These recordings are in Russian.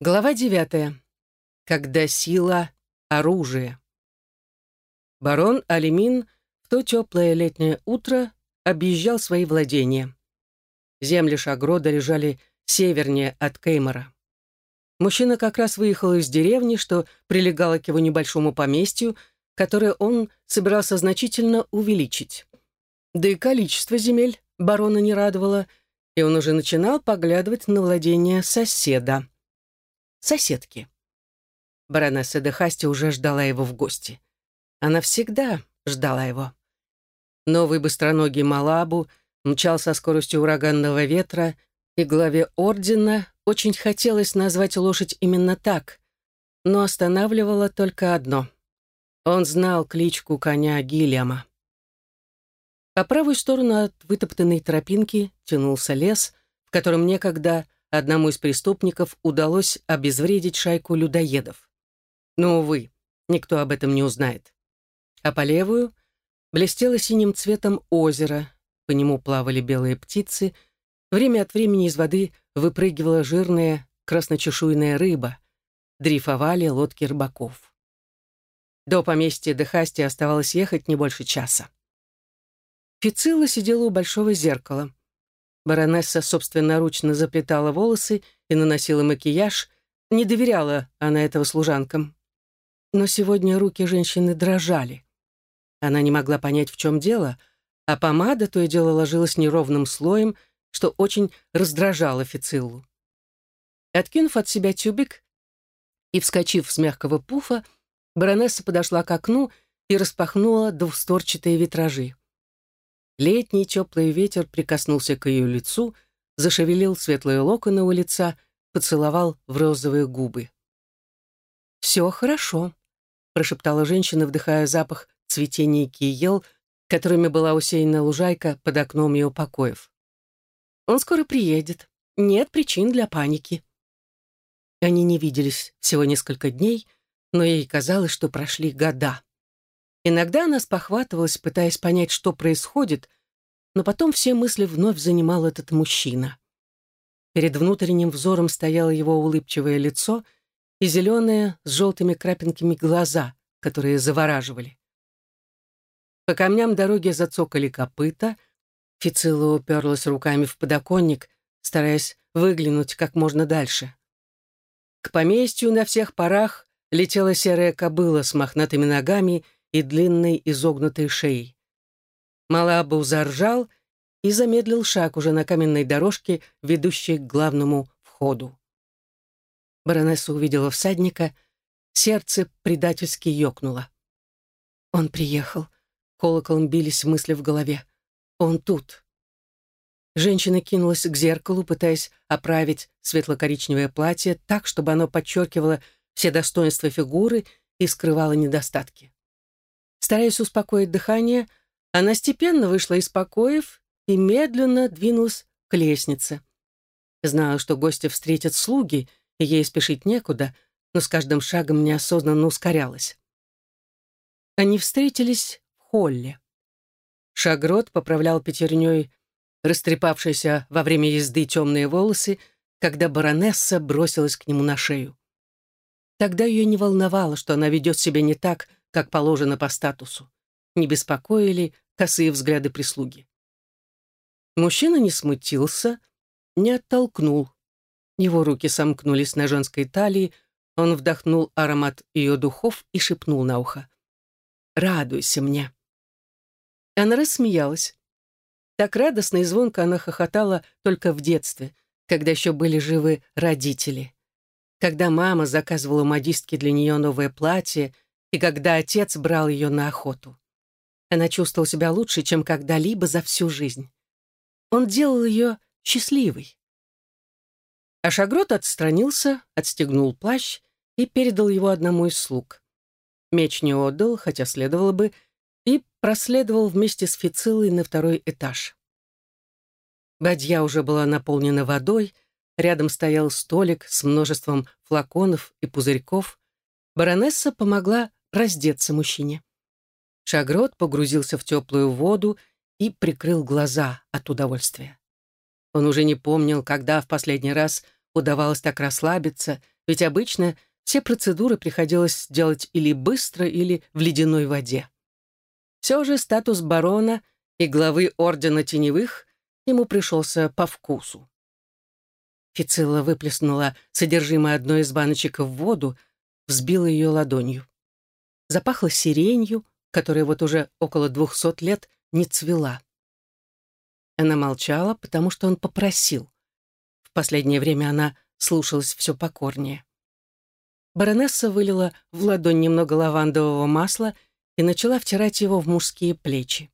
Глава девятая. Когда сила — оружие. Барон Алимин в то теплое летнее утро объезжал свои владения. Земли Шагрода лежали севернее от Кеймора. Мужчина как раз выехал из деревни, что прилегало к его небольшому поместью, которое он собирался значительно увеличить. Да и количество земель барона не радовало, и он уже начинал поглядывать на владение соседа соседки. Баронесса де Хасти уже ждала его в гости. Она всегда ждала его. Новый быстроногий Малабу мчал со скоростью ураганного ветра, и главе ордена очень хотелось назвать лошадь именно так, но останавливало только одно. Он знал кличку коня Гильяма. По правую сторону от вытоптанной тропинки тянулся лес, в котором некогда одному из преступников удалось обезвредить шайку людоедов. Но, увы, никто об этом не узнает. А по левую блестело синим цветом озеро, по нему плавали белые птицы, время от времени из воды выпрыгивала жирная красночешуйная рыба, дрейфовали лодки рыбаков. До поместья Дехасти оставалось ехать не больше часа. Фицилла сидела у большого зеркала. Баронесса собственноручно заплетала волосы и наносила макияж. Не доверяла она этого служанкам. Но сегодня руки женщины дрожали. Она не могла понять, в чем дело, а помада то и дело ложилась неровным слоем, что очень раздражало Фициллу. Откинув от себя тюбик и вскочив с мягкого пуфа, баронесса подошла к окну и распахнула двусторчатые витражи. Летний теплый ветер прикоснулся к ее лицу, зашевелил светлые локоны у лица, поцеловал в розовые губы. «Все хорошо», — прошептала женщина, вдыхая запах цветения киел, которыми была усеяна лужайка под окном ее покоев. «Он скоро приедет. Нет причин для паники». Они не виделись всего несколько дней, но ей казалось, что прошли года. Иногда она спохватывалась, пытаясь понять, что происходит, но потом все мысли вновь занимал этот мужчина. Перед внутренним взором стояло его улыбчивое лицо и зеленые с желтыми крапинками глаза, которые завораживали. По камням дороги зацокали копыта, Фицилла уперлась руками в подоконник, стараясь выглянуть как можно дальше. К поместью на всех парах летела серая кобыла с мохнатыми ногами и длинной изогнутой шеей. Малабу заржал и замедлил шаг уже на каменной дорожке, ведущей к главному входу. Баронесса увидела всадника, сердце предательски ёкнуло. Он приехал. Колоколом бились мысли в голове. Он тут. Женщина кинулась к зеркалу, пытаясь оправить светло-коричневое платье так, чтобы оно подчеркивало все достоинства фигуры и скрывало недостатки. Стараясь успокоить дыхание, она степенно вышла из покоев и медленно двинулась к лестнице. Знала, что гостя встретят слуги, и ей спешить некуда, но с каждым шагом неосознанно ускорялась. Они встретились в холле. Шагрот поправлял пятерней растрепавшиеся во время езды темные волосы, когда баронесса бросилась к нему на шею. Тогда ее не волновало, что она ведет себя не так, как положено по статусу. Не беспокоили косые взгляды прислуги. Мужчина не смутился, не оттолкнул. Его руки сомкнулись на женской талии, он вдохнул аромат ее духов и шепнул на ухо. «Радуйся мне». Она рассмеялась. Так радостно и звонко она хохотала только в детстве, когда еще были живы родители. Когда мама заказывала модистке для нее новое платье, и когда отец брал ее на охоту. Она чувствовала себя лучше, чем когда-либо за всю жизнь. Он делал ее счастливой. А Шагрот отстранился, отстегнул плащ и передал его одному из слуг. Меч не отдал, хотя следовало бы, и проследовал вместе с Фицилой на второй этаж. Бадья уже была наполнена водой, рядом стоял столик с множеством флаконов и пузырьков. Баронесса помогла раздеться мужчине. Шагрот погрузился в теплую воду и прикрыл глаза от удовольствия. Он уже не помнил, когда в последний раз удавалось так расслабиться ведь обычно все процедуры приходилось делать или быстро, или в ледяной воде. Все же статус барона и главы Ордена Теневых ему пришелся по вкусу. Фицилла выплеснула содержимое одной из баночек в воду, взбила ее ладонью. Запахло сиренью, которая вот уже около двухсот лет не цвела. Она молчала, потому что он попросил. В последнее время она слушалась все покорнее. Баронесса вылила в ладонь немного лавандового масла и начала втирать его в мужские плечи.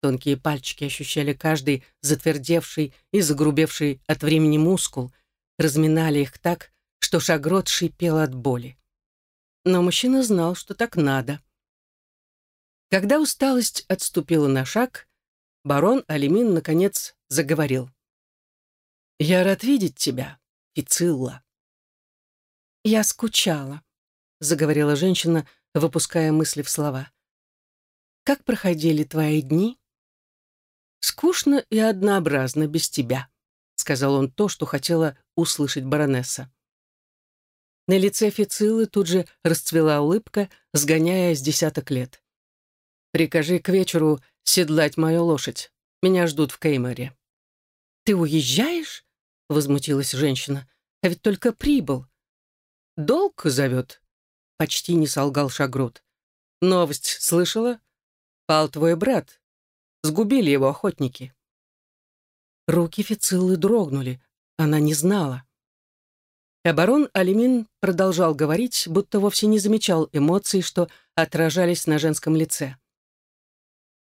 Тонкие пальчики ощущали каждый затвердевший и загрубевший от времени мускул, разминали их так, что шагрот шипел от боли. Но мужчина знал, что так надо. Когда усталость отступила на шаг, барон Алимин, наконец, заговорил. «Я рад видеть тебя, Фицилла». «Я скучала», — заговорила женщина, выпуская мысли в слова. «Как проходили твои дни?» «Скучно и однообразно без тебя», — сказал он то, что хотела услышать баронесса. На лице Фицилы тут же расцвела улыбка, сгоняя с десяток лет. «Прикажи к вечеру седлать мою лошадь. Меня ждут в Кейморе». «Ты уезжаешь?» — возмутилась женщина. «А ведь только прибыл. «Долг зовет», — почти не солгал Шагрут. «Новость слышала? Пал твой брат. Сгубили его охотники». Руки Фициллы дрогнули. Она не знала. А Алимин продолжал говорить, будто вовсе не замечал эмоций, что отражались на женском лице.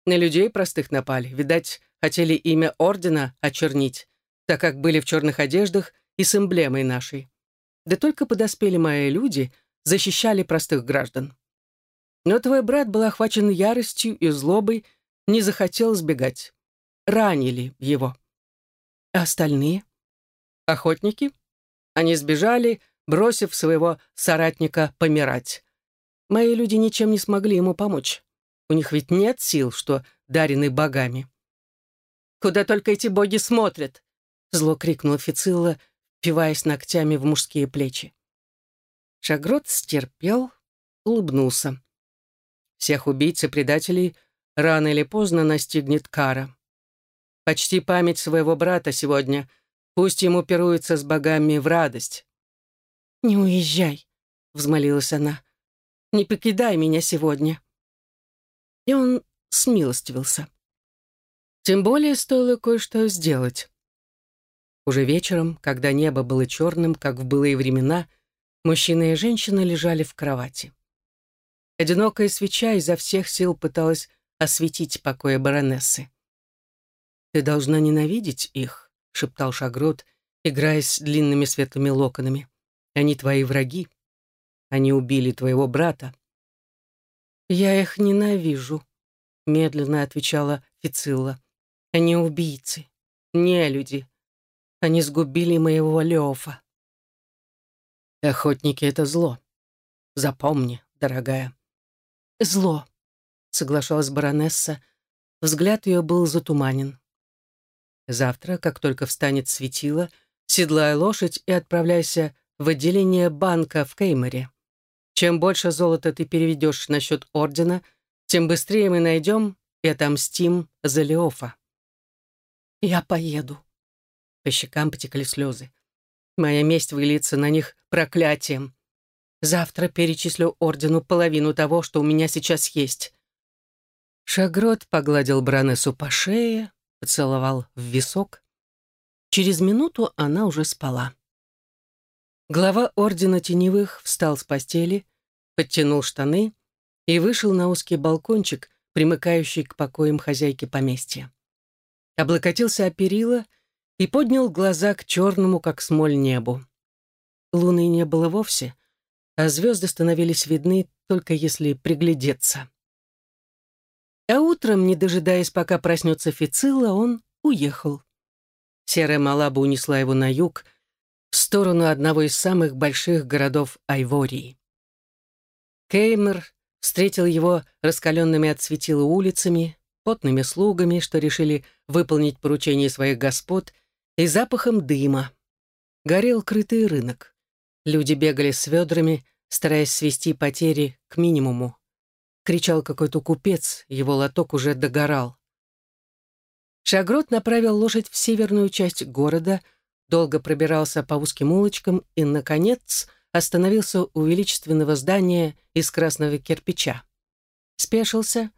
На людей простых напали. Видать, хотели имя ордена очернить, так как были в черных одеждах и с эмблемой нашей. Да только подоспели мои люди, защищали простых граждан. Но твой брат был охвачен яростью и злобой, не захотел сбегать. Ранили его. А остальные? Охотники? Они сбежали, бросив своего соратника помирать. Мои люди ничем не смогли ему помочь. У них ведь нет сил, что дарены богами. «Куда только эти боги смотрят!» Зло крикнула Фицилла, впиваясь ногтями в мужские плечи. Шагрот стерпел, улыбнулся. Всех убийц и предателей рано или поздно настигнет кара. Почти память своего брата сегодня, пусть ему пируется с богами в радость. «Не уезжай», — взмолилась она. «Не покидай меня сегодня». И он смилостивился. Тем более стоило кое-что сделать. Уже вечером, когда небо было черным, как в былые времена, мужчина и женщина лежали в кровати. Одинокая свеча изо всех сил пыталась осветить покоя баронессы. «Ты должна ненавидеть их», — шептал Шагрот, играясь длинными светлыми локонами. «Они твои враги. Они убили твоего брата». «Я их ненавижу», — медленно отвечала Фицилла. «Они убийцы, не люди, они сгубили моего Леофа. Охотники — это зло. Запомни, дорогая. Зло, соглашалась баронесса. Взгляд ее был затуманен. Завтра, как только встанет светило, седлай лошадь и отправляйся в отделение банка в Кейморе. Чем больше золота ты переведешь на счет ордена, тем быстрее мы найдем и отомстим за Леофа. «Я поеду», по щекам потекли слезы. Моя месть выльется на них проклятием. Завтра перечислю ордену половину того, что у меня сейчас есть. Шагрот погладил Бранессу по шее, поцеловал в висок. Через минуту она уже спала. Глава Ордена Теневых встал с постели, подтянул штаны и вышел на узкий балкончик, примыкающий к покоям хозяйки поместья. Облокотился о перила — и поднял глаза к черному, как смоль, небу. Луны не было вовсе, а звезды становились видны, только если приглядеться. А утром, не дожидаясь, пока проснется Фицилла, он уехал. Серая Малаба унесла его на юг, в сторону одного из самых больших городов Айвории. Кеймер встретил его раскаленными от светила улицами, потными слугами, что решили выполнить поручение своих господ и запахом дыма. Горел крытый рынок. Люди бегали с ведрами, стараясь свести потери к минимуму. Кричал какой-то купец, его лоток уже догорал. Шагрот направил лошадь в северную часть города, долго пробирался по узким улочкам и, наконец, остановился у величественного здания из красного кирпича. Спешился,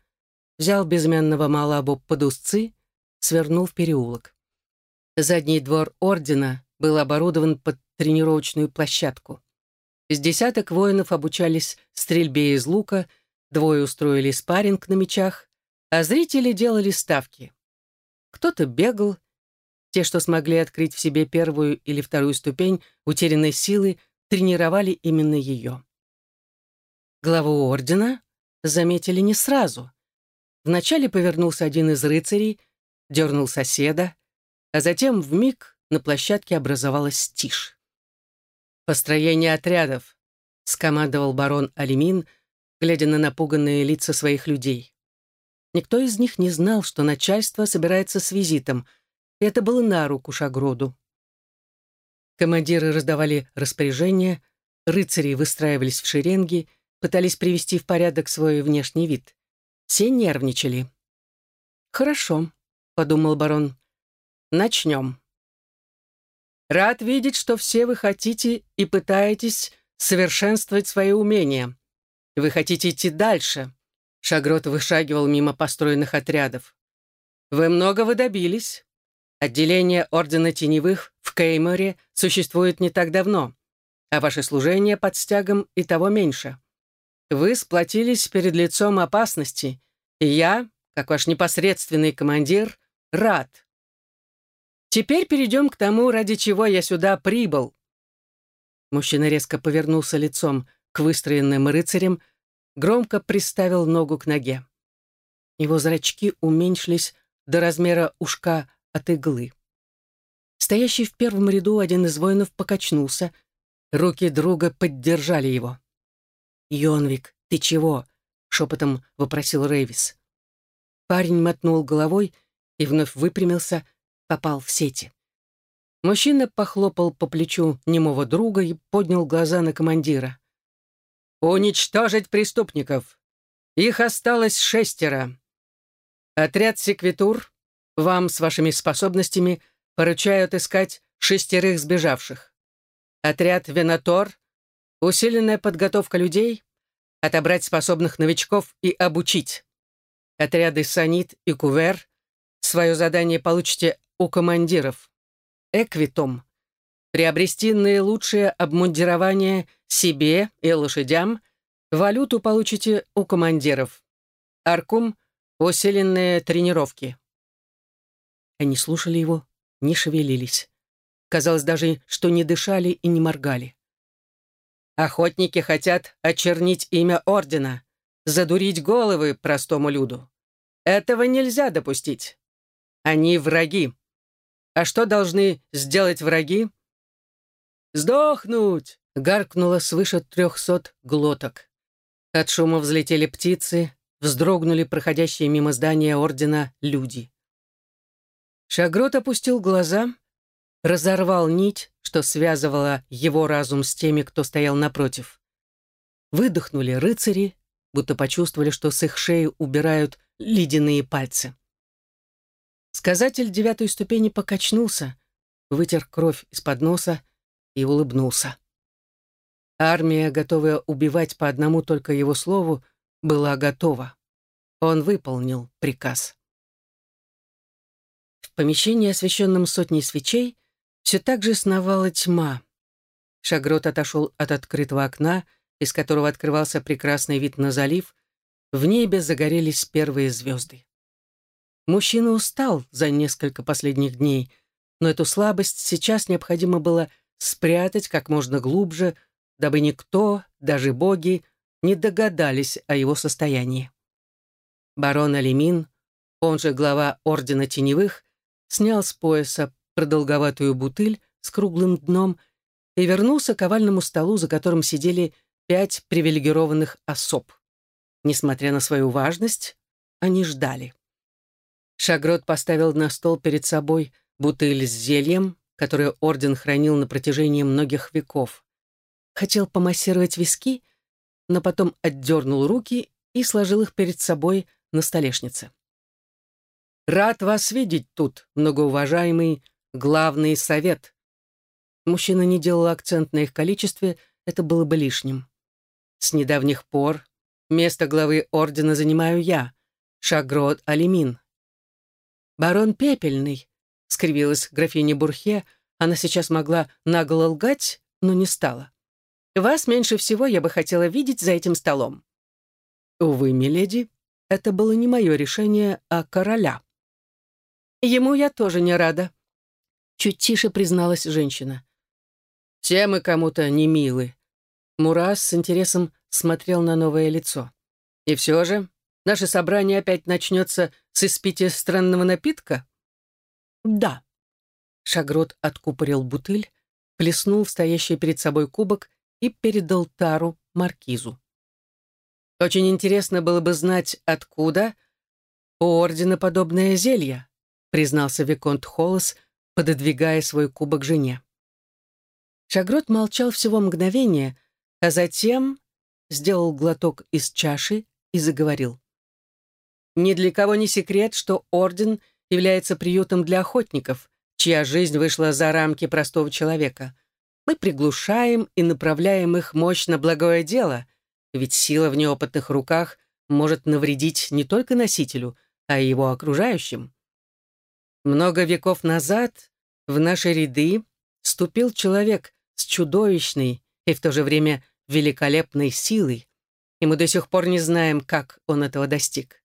взял безымянного Малабу под узцы, свернул в переулок. Задний двор ордена был оборудован под тренировочную площадку. С десяток воинов обучались стрельбе из лука, двое устроили спарринг на мечах, а зрители делали ставки. Кто-то бегал, те, что смогли открыть в себе первую или вторую ступень утерянной силы, тренировали именно ее. Главу ордена заметили не сразу. Вначале повернулся один из рыцарей, дернул соседа, а затем в миг на площадке образовалась тишь. «Построение отрядов», — скомандовал барон Алимин, глядя на напуганные лица своих людей. Никто из них не знал, что начальство собирается с визитом, и это было на руку Шагроду. Командиры раздавали распоряжения, рыцари выстраивались в шеренги, пытались привести в порядок свой внешний вид. Все нервничали. «Хорошо», — подумал барон. «Начнем». Рад видеть, что все вы хотите и пытаетесь совершенствовать свои умения. Вы хотите идти дальше. Шагрот вышагивал мимо построенных отрядов. Вы многого добились. Отделение Ордена Теневых в Кейморе существует не так давно, а ваше служение под стягом и того меньше. Вы сплотились перед лицом опасности, и я, как ваш непосредственный командир, рад. Теперь перейдем к тому, ради чего я сюда прибыл». Мужчина резко повернулся лицом к выстроенным рыцарям, громко приставил ногу к ноге. Его зрачки уменьшились до размера ушка от иглы. Стоящий в первом ряду один из воинов покачнулся, руки друга поддержали его. «Йонвик, ты чего?» — шепотом вопросил Рейвис. Парень мотнул головой и вновь выпрямился, попал в сети. Мужчина похлопал по плечу немого друга и поднял глаза на командира. «Уничтожить преступников! Их осталось шестеро. Отряд секвитур вам с вашими способностями поручают искать шестерых сбежавших. Отряд Венатор — усиленная подготовка людей, отобрать способных новичков и обучить. Отряды Санит и Кувер — свое задание получите у командиров. Эквитом. Приобрести наилучшее обмундирование себе и лошадям. Валюту получите у командиров. Аркум — усиленные тренировки. Они слушали его, не шевелились. Казалось даже, что не дышали и не моргали. Охотники хотят очернить имя Ордена, задурить головы простому люду. Этого нельзя допустить. Они враги. А что должны сделать враги? «Сдохнуть!» — гаркнуло свыше трехсот глоток. От шума взлетели птицы, вздрогнули проходящие мимо здания ордена люди. Шагрот опустил глаза, разорвал нить, что связывала его разум с теми, кто стоял напротив. Выдохнули рыцари, будто почувствовали, что с их шеи убирают ледяные пальцы. Сказатель девятой ступени покачнулся, вытер кровь из-под носа и улыбнулся. Армия, готовая убивать по одному только его слову, была готова. Он выполнил приказ. В помещении, освещенном сотней свечей, все так же сновала тьма. Шагрот отошел от открытого окна, из которого открывался прекрасный вид на залив. В небе загорелись первые звезды. Мужчина устал за несколько последних дней, но эту слабость сейчас необходимо было спрятать как можно глубже, дабы никто, даже боги, не догадались о его состоянии. Барон Алимин, он же глава Ордена Теневых, снял с пояса продолговатую бутыль с круглым дном и вернулся к овальному столу, за которым сидели пять привилегированных особ. Несмотря на свою важность, они ждали. Шагрот поставил на стол перед собой бутыль с зельем, которое орден хранил на протяжении многих веков. хотел помассировать виски, но потом отдернул руки и сложил их перед собой на столешнице. «Рад вас видеть тут, многоуважаемый главный совет». Мужчина не делал акцент на их количестве, это было бы лишним. «С недавних пор место главы ордена занимаю я, Шагрод Алимин». «Барон Пепельный», — скривилась графиня Бурхе, она сейчас могла нагло лгать, но не стала. «Вас меньше всего я бы хотела видеть за этим столом». «Увы, миледи, это было не мое решение, а короля». «Ему я тоже не рада», — чуть тише призналась женщина. «Все мы кому-то не милы». Мурас с интересом смотрел на новое лицо. «И все же, наше собрание опять начнется с испития странного напитка?» «Да». Шагрот откупорил бутыль, плеснул в стоящий перед собой кубок и передал тару маркизу. Очень интересно было бы знать, откуда у ордена подобное зелье, признался Виконт Холлес, пододвигая свой кубок жене. Шагрот молчал всего мгновение, а затем сделал глоток из чаши и заговорил. «Ни для кого не секрет, что орден является приютом для охотников, чья жизнь вышла за рамки простого человека. Мы приглушаем и направляем их мощь на благое дело, ведь сила в неопытных руках может навредить не только носителю, а и его окружающим. Много веков назад в наши ряды вступил человек с чудовищной и в то же время великолепной силой, и мы до сих пор не знаем, как он этого достиг.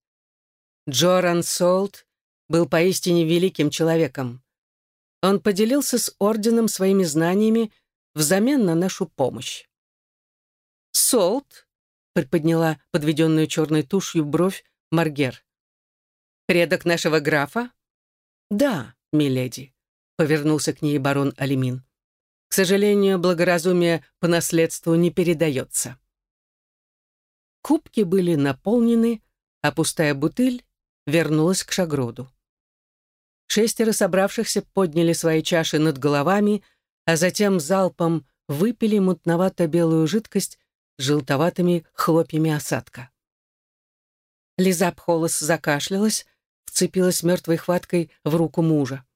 Джоран Солт был поистине великим человеком. Он поделился с орденом своими знаниями взамен на нашу помощь. Солт приподняла подведенную черной тушью бровь Маргер. «Предок нашего графа?» «Да, миледи», — повернулся к ней барон Алимин. «К сожалению, благоразумие по наследству не передается». Кубки были наполнены, а пустая бутыль вернулась к Шагроду. Шестеро собравшихся подняли свои чаши над головами, а затем залпом выпили мутновато-белую жидкость, желтоватыми хлопьями осадка. Лиза Пхолос закашлялась, вцепилась мертвой хваткой в руку мужа.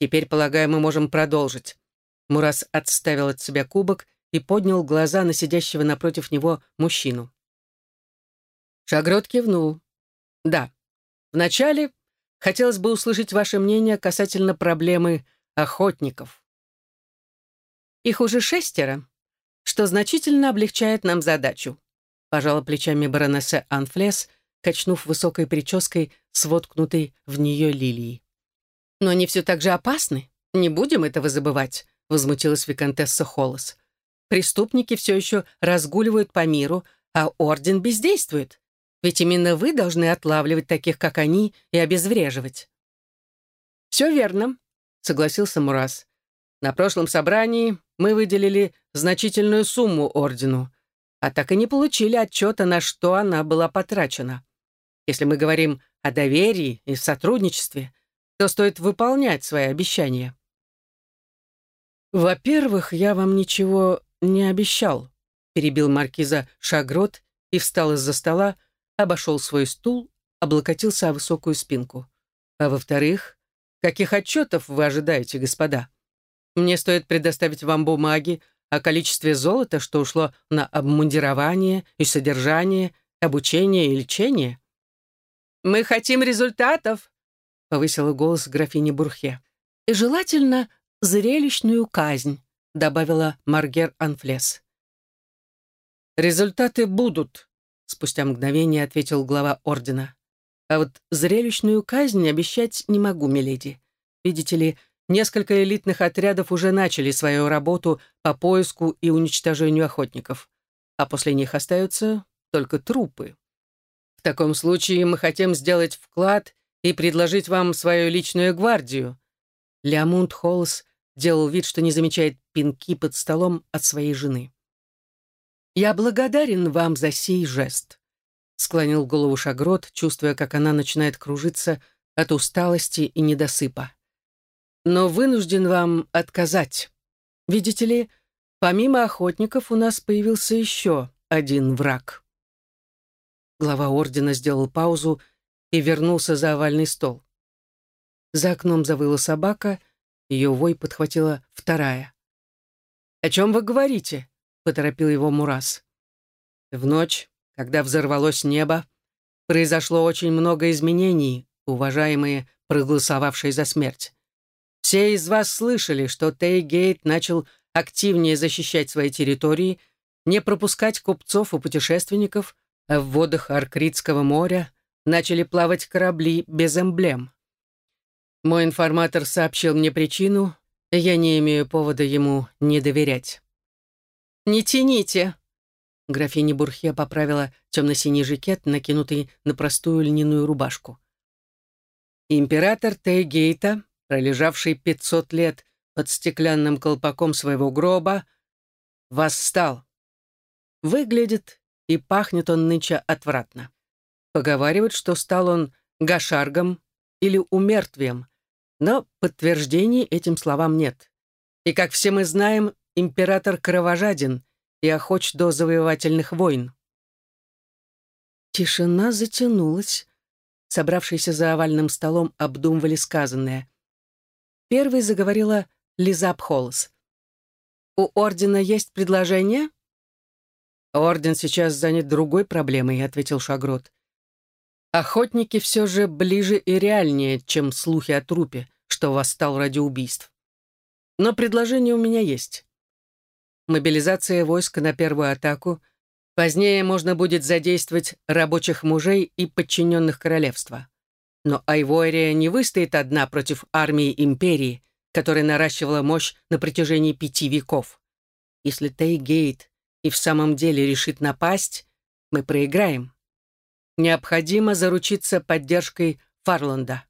«Теперь, полагаю, мы можем продолжить». Мурас отставил от себя кубок и поднял глаза на сидящего напротив него мужчину. Шагрот кивнул. «Да. Вначале хотелось бы услышать ваше мнение касательно проблемы охотников». «Их уже шестеро», что значительно облегчает нам задачу», — пожала плечами баронесса Анфлес, качнув высокой прической с в нее лилией. «Но они все так же опасны. Не будем этого забывать», — возмутилась виконтесса Холлес. «Преступники все еще разгуливают по миру, а орден бездействует. Ведь именно вы должны отлавливать таких, как они, и обезвреживать». «Все верно», — согласился Мурас. «На прошлом собрании мы выделили значительную сумму ордену, а так и не получили отчета, на что она была потрачена. Если мы говорим о доверии и сотрудничестве, то стоит выполнять свои обещания. «Во-первых, я вам ничего не обещал», перебил маркиза Шагрот и встал из-за стола, обошел свой стул, облокотился о высокую спинку. «А во-вторых, каких отчетов вы ожидаете, господа?» Мне стоит предоставить вам бумаги о количестве золота, что ушло на обмундирование и содержание, обучение и лечение. «Мы хотим результатов», — повысила голос графини Бурхе. «И желательно зрелищную казнь», — добавила Маргер Анфлес. «Результаты будут», — спустя мгновение ответил глава ордена. «А вот зрелищную казнь обещать не могу, миледи. Видите ли, Несколько элитных отрядов уже начали свою работу по поиску и уничтожению охотников, а после них остаются только трупы. В таком случае мы хотим сделать вклад и предложить вам свою личную гвардию. Леомунд Холлс делал вид, что не замечает пинки под столом от своей жены. «Я благодарен вам за сей жест», — склонил голову Шагрот, чувствуя, как она начинает кружиться от усталости и недосыпа но вынужден вам отказать. Видите ли, Помимо охотников у нас появился еще один враг. Глава ордена сделал паузу и вернулся за овальный стол. За окном завыла собака, ее вой подхватила вторая. «О чем вы говорите?» — поторопил его Мурас. В ночь, когда взорвалось небо, произошло очень много изменений, уважаемые, проголосовавшие за смерть. Все из вас слышали, что Тейгейт начал активнее защищать свои территории, не пропускать купцов и путешественников, а в водах Аркритского моря начали плавать корабли без эмблем. Мой информатор сообщил мне причину, я не имею повода ему не доверять. «Не тяните!» Графиня Бурхе поправила темно-синий жакет, накинутый на простую льняную рубашку. Император Тейгейта, пролежавший 500 лет под стеклянным колпаком своего гроба, восстал. Выглядит и пахнет он нынче отвратно. Поговаривают, что стал он гашаргом или умертвием, но подтверждений этим словам нет. И, как все мы знаем, император кровожаден и охоч до завоевательных войн. Тишина затянулась. Собравшиеся за овальным столом обдумывали сказанное. Первой заговорила Лиза Абхолос. «У ордена есть предложение?» «Орден сейчас занят другой проблемой», — ответил Шагрот. «Охотники все же ближе и реальнее, чем слухи о трупе, что восстал ради убийств. Но предложение у меня есть. Мобилизация войск на первую атаку. Позднее можно будет задействовать рабочих мужей и подчиненных королевства. Но Айвория не выстоит одна против армии империи, которая наращивала мощь на протяжении пяти веков. Если Тейгейт и в самом деле решит напасть, мы проиграем. Необходимо заручиться поддержкой Фарланда.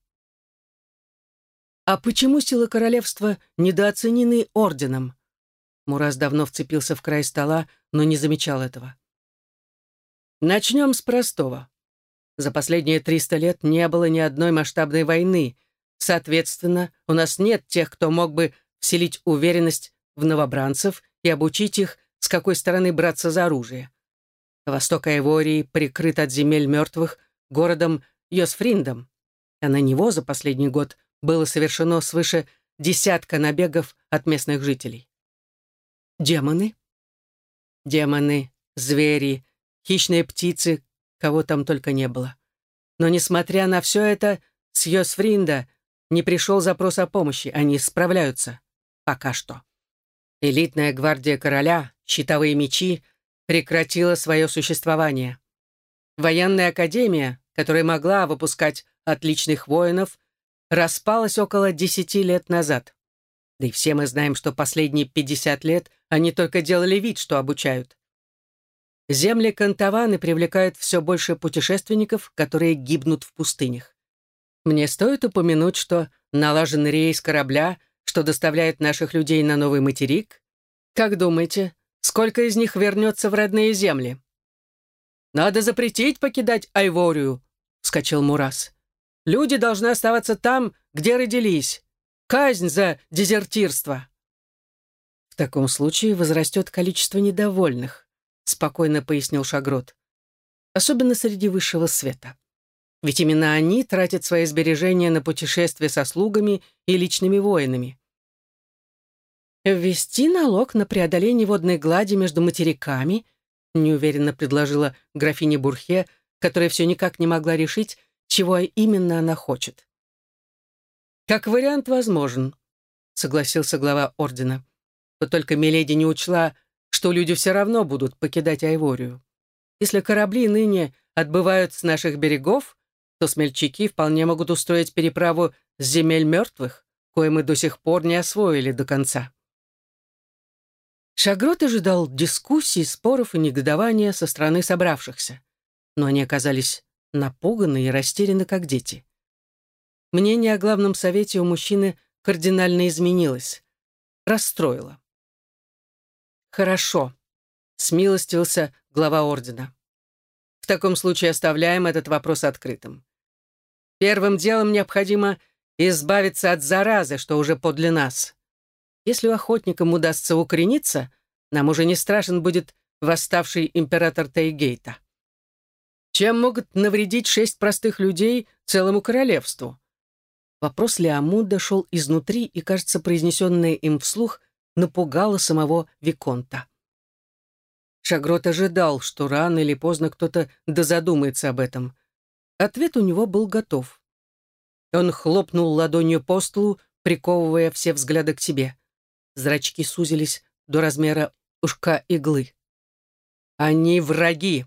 А почему силы королевства недооценены орденом? Мурас давно вцепился в край стола, но не замечал этого. Начнем с простого. За последние 300 лет не было ни одной масштабной войны. Соответственно, у нас нет тех, кто мог бы вселить уверенность в новобранцев и обучить их, с какой стороны браться за оружие. Восток Айвории прикрыт от земель мертвых городом Йосфриндом, а на него за последний год было совершено свыше десятка набегов от местных жителей. Демоны? Демоны, звери, хищные птицы, кого там только не было. Но, несмотря на все это, с Йосфринда не пришел запрос о помощи, они справляются. Пока что. Элитная гвардия короля, щитовые мечи, прекратила свое существование. Военная академия, которая могла выпускать отличных воинов, распалась около десяти лет назад. Да и все мы знаем, что последние пятьдесят лет они только делали вид, что обучают. Земли Кантаваны привлекают все больше путешественников, которые гибнут в пустынях. Мне стоит упомянуть, что налажен рейс корабля, что доставляет наших людей на новый материк. Как думаете, Сколько из них вернется в родные земли? «Надо запретить покидать Айворию», — вскочил Мурас. «Люди должны оставаться там, где родились. Казнь за дезертирство». «В таком случае возрастет количество недовольных», — спокойно пояснил Шагрот. «Особенно среди высшего света. Ведь именно они тратят свои сбережения на путешествия со слугами и личными воинами. «Ввести налог на преодоление водной глади между материками», неуверенно предложила графиня Бурхе, которая все никак не могла решить, чего именно она хочет. «Как вариант возможен», — согласился глава ордена. «Вот только Миледи не учла, что люди все равно будут покидать Айворию. Если корабли ныне отбывают с наших берегов, то смельчаки вполне могут устроить переправу с земель мертвых, кое мы до сих пор не освоили до конца». Шагрот ожидал дискуссий, споров и негодования со стороны собравшихся, но они оказались напуганы и растеряны, как дети. Мнение о главном совете у мужчины кардинально изменилось, расстроило. «Хорошо», — смилостился глава ордена. «В таком случае оставляем этот вопрос открытым. Первым делом необходимо избавиться от заразы, что уже подле нас. Если охотникам удастся укорениться, Нам уже не страшен будет восставший император Тейгейта. Чем могут навредить шесть простых людей целому королевству? Вопрос Леаму дошел изнутри, и, кажется, произнесенное им вслух напугало самого Виконта. Шагрот ожидал, что рано или поздно кто-то дозадумается об этом. Ответ у него был готов. Он хлопнул ладонью по столу, приковывая все взгляды к себе. Зрачки сузились до размера ушка иглы. «Они враги.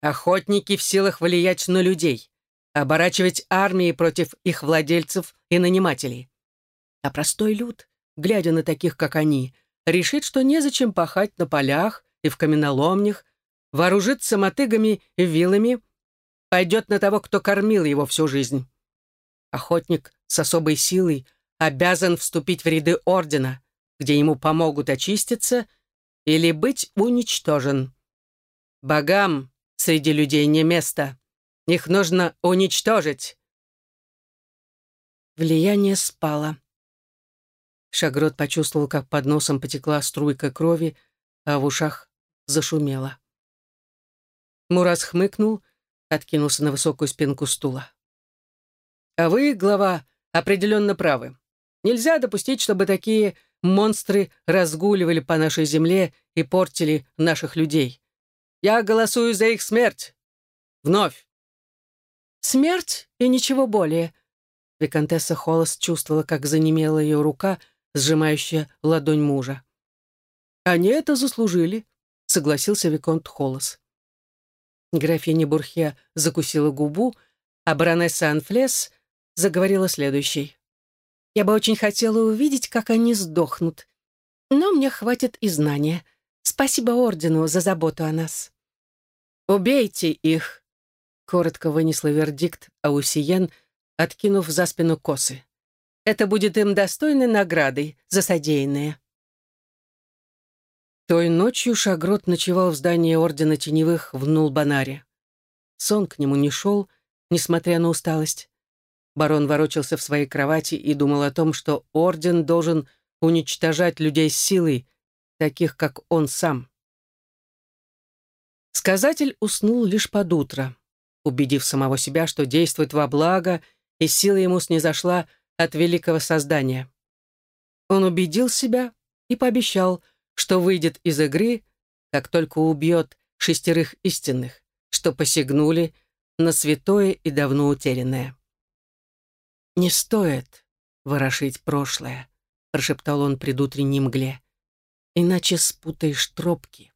Охотники в силах влиять на людей, оборачивать армии против их владельцев и нанимателей. А простой люд, глядя на таких, как они, решит, что незачем пахать на полях и в каменоломнях, вооружиться мотыгами и вилами, пойдет на того, кто кормил его всю жизнь. Охотник с особой силой обязан вступить в ряды ордена, где ему помогут очиститься или быть уничтожен. Богам среди людей не место. Их нужно уничтожить. Влияние спало. Шагрот почувствовал, как под носом потекла струйка крови, а в ушах зашумело. Мурас хмыкнул, откинулся на высокую спинку стула. «А вы, глава, определенно правы. Нельзя допустить, чтобы такие монстры разгуливали по нашей земле и портили наших людей. Я голосую за их смерть. Вновь. Смерть и ничего более. Викантесса Холос чувствовала, как занемела ее рука, сжимающая ладонь мужа. «Они это заслужили», — согласился Виконт Холос. Графиня Бурхе закусила губу, а баронесса Анфлес заговорила следующей. «Я бы очень хотела увидеть, как они сдохнут. Но мне хватит и знания. Спасибо Ордену за заботу о нас». «Убейте их!» — коротко вынесла вердикт Аусиен, откинув за спину косы. «Это будет им достойной наградой за содеянное». Той ночью Шагрот ночевал в здании Ордена Теневых в Нулбанаре. Сон к нему не шел, несмотря на усталость. Барон ворочался в своей кровати и думал о том, что Орден должен уничтожать людей с силой, таких, как он сам. Сказатель уснул лишь под утро, убедив самого себя, что действует во благо, и сила ему снизошла от великого создания. Он убедил себя и пообещал, что выйдет из игры, как только убьет шестерых истинных, что посягнули на святое и давно утерянное. «Не стоит ворошить прошлое», — прошептал он предутренней мгле, «иначе спутаешь тропки».